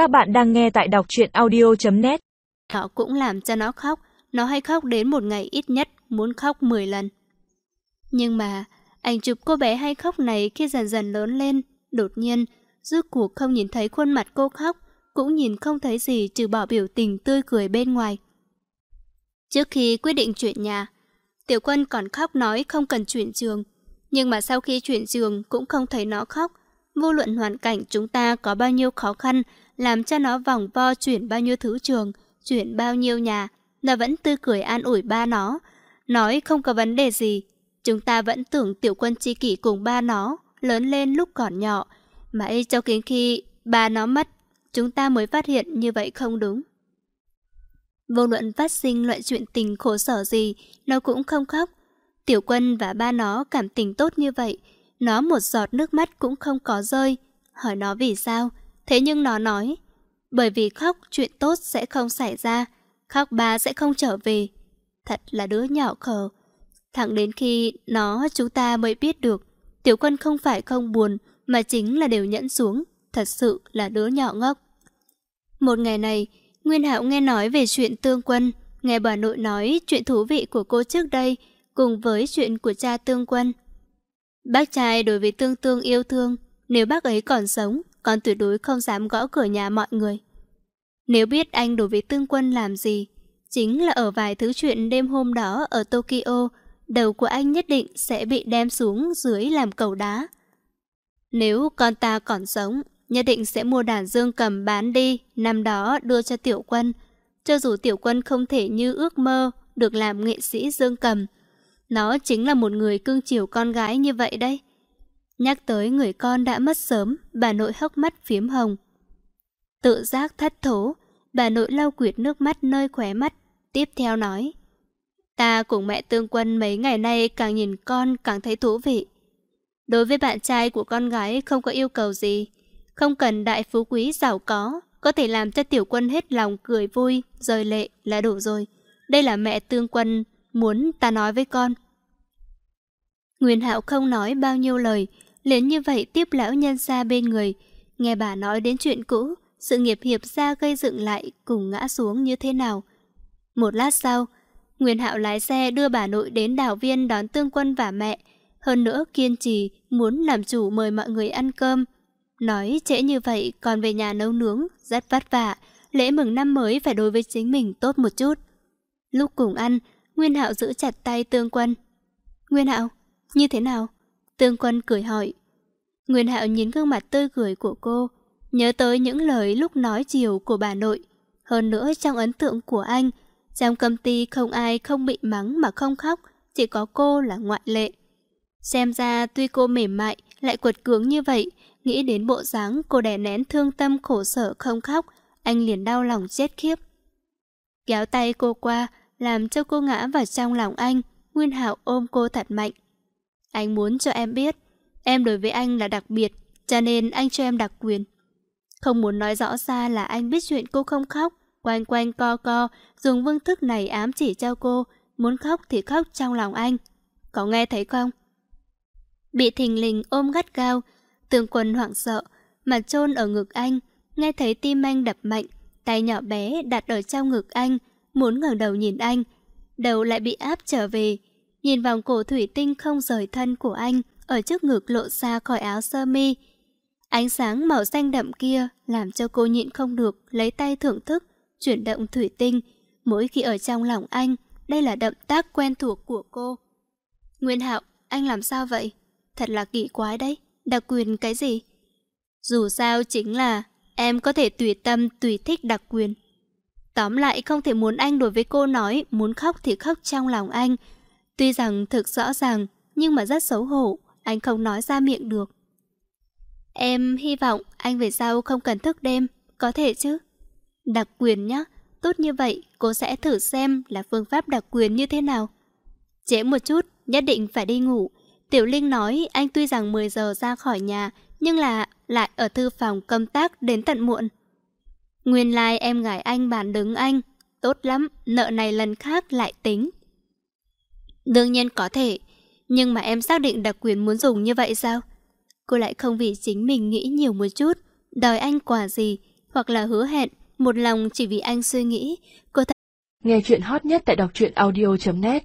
Các bạn đang nghe tại đọc truyện audio.net Họ cũng làm cho nó khóc, nó hay khóc đến một ngày ít nhất muốn khóc 10 lần. Nhưng mà, ảnh chụp cô bé hay khóc này khi dần dần lớn lên, đột nhiên, rước cuộc không nhìn thấy khuôn mặt cô khóc, cũng nhìn không thấy gì trừ bỏ biểu tình tươi cười bên ngoài. Trước khi quyết định chuyển nhà, Tiểu Quân còn khóc nói không cần chuyển trường, nhưng mà sau khi chuyển trường cũng không thấy nó khóc. Vô luận hoàn cảnh chúng ta có bao nhiêu khó khăn, làm cho nó vòng vo chuyển bao nhiêu thứ trường, chuyển bao nhiêu nhà, nó vẫn tươi cười an ủi ba nó. Nói không có vấn đề gì, chúng ta vẫn tưởng tiểu quân chi kỷ cùng ba nó, lớn lên lúc còn nhỏ. Mãi cho đến khi ba nó mất, chúng ta mới phát hiện như vậy không đúng. Vô luận phát sinh loại chuyện tình khổ sở gì, nó cũng không khóc. Tiểu quân và ba nó cảm tình tốt như vậy, nó một giọt nước mắt cũng không có rơi. Hỏi nó vì sao? Thế nhưng nó nói, bởi vì khóc chuyện tốt sẽ không xảy ra, khóc ba sẽ không trở về. Thật là đứa nhỏ khờ. Thẳng đến khi nó chúng ta mới biết được, tiểu quân không phải không buồn, mà chính là đều nhẫn xuống, thật sự là đứa nhỏ ngốc. Một ngày này, Nguyên Hạo nghe nói về chuyện tương quân, nghe bà nội nói chuyện thú vị của cô trước đây, cùng với chuyện của cha tương quân. Bác trai đối với tương tương yêu thương, nếu bác ấy còn sống, con tuyệt đối không dám gõ cửa nhà mọi người. Nếu biết anh đối với tương quân làm gì, chính là ở vài thứ chuyện đêm hôm đó ở Tokyo, đầu của anh nhất định sẽ bị đem xuống dưới làm cầu đá. Nếu con ta còn sống, nhất định sẽ mua đàn dương cầm bán đi, năm đó đưa cho tiểu quân. Cho dù tiểu quân không thể như ước mơ được làm nghệ sĩ dương cầm, nó chính là một người cưng chiều con gái như vậy đấy. Nhắc tới người con đã mất sớm, bà nội hốc mắt phiếm hồng. Tự giác thất thố, bà nội lau quyệt nước mắt nơi khóe mắt, tiếp theo nói. Ta cùng mẹ tương quân mấy ngày nay càng nhìn con càng thấy thú vị. Đối với bạn trai của con gái không có yêu cầu gì, không cần đại phú quý giàu có, có thể làm cho tiểu quân hết lòng cười vui, rời lệ là đủ rồi. Đây là mẹ tương quân muốn ta nói với con. Nguyên Hạo không nói bao nhiêu lời, liền như vậy tiếp lão nhân ra bên người, nghe bà nói đến chuyện cũ, sự nghiệp hiệp gia gây dựng lại cùng ngã xuống như thế nào. Một lát sau, Nguyên Hạo lái xe đưa bà nội đến đảo viên đón tương quân và mẹ, hơn nữa kiên trì muốn làm chủ mời mọi người ăn cơm. Nói trễ như vậy còn về nhà nấu nướng, rất vất vả, lễ mừng năm mới phải đối với chính mình tốt một chút. Lúc cùng ăn, Nguyên Hạo giữ chặt tay Tương Quân. Nguyên Hạo, như thế nào? Tương Quân cười hỏi. Nguyên Hạo nhìn gương mặt tươi cười của cô, nhớ tới những lời lúc nói chiều của bà nội. Hơn nữa trong ấn tượng của anh, trong công ty không ai không bị mắng mà không khóc, chỉ có cô là ngoại lệ. Xem ra tuy cô mềm mại, lại quật cường như vậy, nghĩ đến bộ dáng cô đè nén thương tâm khổ sở không khóc, anh liền đau lòng chết khiếp. Kéo tay cô qua, làm cho cô ngã vào trong lòng anh, Nguyên hảo ôm cô thật mạnh. Anh muốn cho em biết, em đối với anh là đặc biệt, cho nên anh cho em đặc quyền. Không muốn nói rõ ra là anh biết chuyện cô không khóc, quanh quanh co co, dùng vương thức này ám chỉ cho cô, muốn khóc thì khóc trong lòng anh. Có nghe thấy không? Bị thình lình ôm gắt gao, tường quần hoảng sợ, mặt trôn ở ngực anh, nghe thấy tim anh đập mạnh, tay nhỏ bé đặt ở trong ngực anh, muốn ngẩng đầu nhìn anh, đầu lại bị áp trở về, nhìn vòng cổ thủy tinh không rời thân của anh ở trước ngực lộ ra khỏi áo sơ mi. Ánh sáng màu xanh đậm kia làm cho cô nhịn không được lấy tay thưởng thức, chuyển động thủy tinh. Mỗi khi ở trong lòng anh, đây là động tác quen thuộc của cô. Nguyên Hạo, anh làm sao vậy? Thật là kỳ quái đấy, đặc quyền cái gì? Dù sao chính là em có thể tùy tâm tùy thích đặc quyền. Tóm lại không thể muốn anh đối với cô nói muốn khóc thì khóc trong lòng anh. Tuy rằng thực rõ ràng, nhưng mà rất xấu hổ, anh không nói ra miệng được. Em hy vọng anh về sau không cần thức đêm, có thể chứ? Đặc quyền nhá, tốt như vậy cô sẽ thử xem là phương pháp đặc quyền như thế nào. Trễ một chút, nhất định phải đi ngủ. Tiểu Linh nói anh tuy rằng 10 giờ ra khỏi nhà, nhưng là lại ở thư phòng công tác đến tận muộn. Nguyên lai like em gái anh bản đứng anh. Tốt lắm, nợ này lần khác lại tính. Đương nhiên có thể, nhưng mà em xác định đặc quyền muốn dùng như vậy sao? Cô lại không vì chính mình nghĩ nhiều một chút, đòi anh quà gì, hoặc là hứa hẹn, một lòng chỉ vì anh suy nghĩ. Cô ta... Nghe chuyện hot nhất tại đọc truyện audio.net